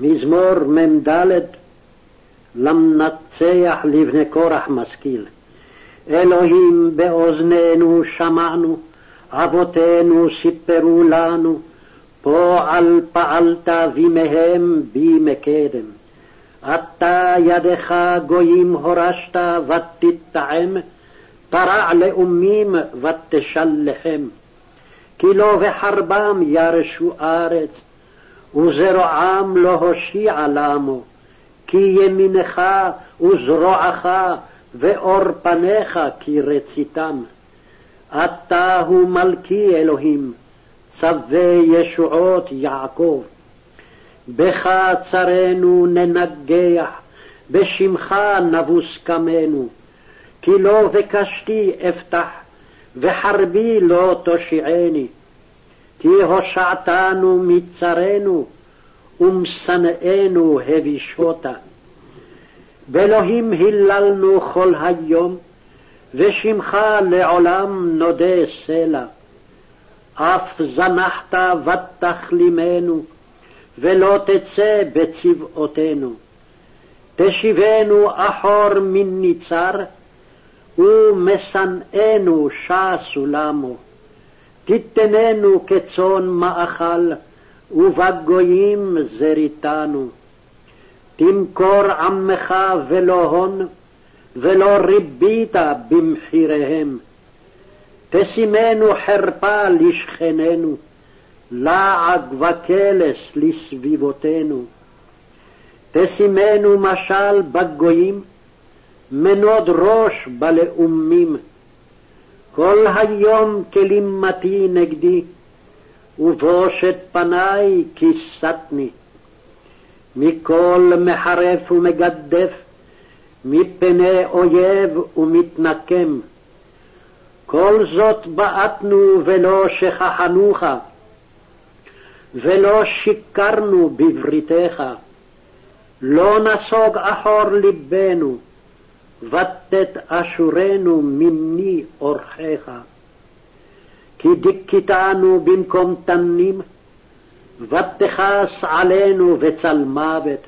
מזמור מ"ד למנצח לבני קורח משכיל. אלוהים באוזנינו שמענו, אבותינו סיפרו לנו, פועל פעלת בימיהם בי מקדם. אתה ידך גויים הורשת ותטעם, תרע לאומים ותשלחם. כי לא בחרבם ירשו ארץ, וזרועם לא הושיע למו, כי ימינך וזרועך ואור פניך כי רציתם. אתה הוא מלכי אלוהים, צווה ישועות יעקב. בך צרינו ננגח, בשמך נבוס קמנו. כי לא בקשתי אפתח, וחרבי לא תושיעני. כי הושעתנו מצרינו, ומשנאינו הבישותה. באלוהים היללנו כל היום, ושמך לעולם נודה סלע. אף זנחת ותכלימנו, ולא תצא בצבאותינו. תשיבנו אחור מניצר, ומשנאינו שסו למו. תיתננו כצאן מאכל, ובגויים זריתנו. תמכור עמך ולא הון, ולא ריבית במחיריהם. תשימנו חרפה לשכננו, לעג וקלס לסביבותינו. תשימנו משל בגויים, מנוד ראש בלאומים. כל היום כלימתי נגדי, ובושת פניי כיסתני. מכל מחרף ומגדף, מפני אויב ומתנקם. כל זאת בעטנו ולא שכחנוך, ולא שיקרנו בבריתך. לא נסוג אחור לבנו, ותת אשורנו מני אורחך. כי דיכיתנו במקום תנים, ותכס עלינו בצל מוות.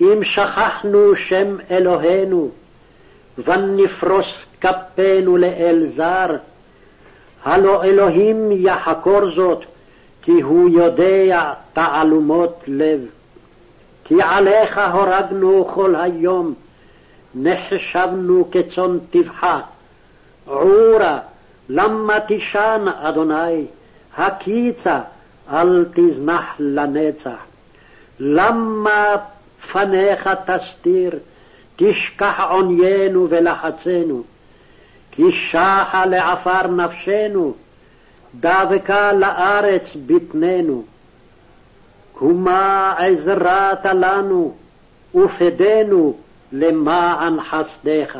אם שכחנו שם אלוהינו, ונפרוס כפינו לאל זר, הלא אלוהים יחקור זאת, כי הוא יודע תעלומות לב. כי עליך הורגנו כל היום, נחשבנו כצאן טבחה. עורה, למה תישן, אדוני? הקיצה, אל תזנח לנצח. למה פניך תסתיר, תשכח עוניינו ולחצנו. כי שחה לעפר נפשנו, דבקה לארץ בטננו. קומה עזרת לנו, ופדנו למען חסדך.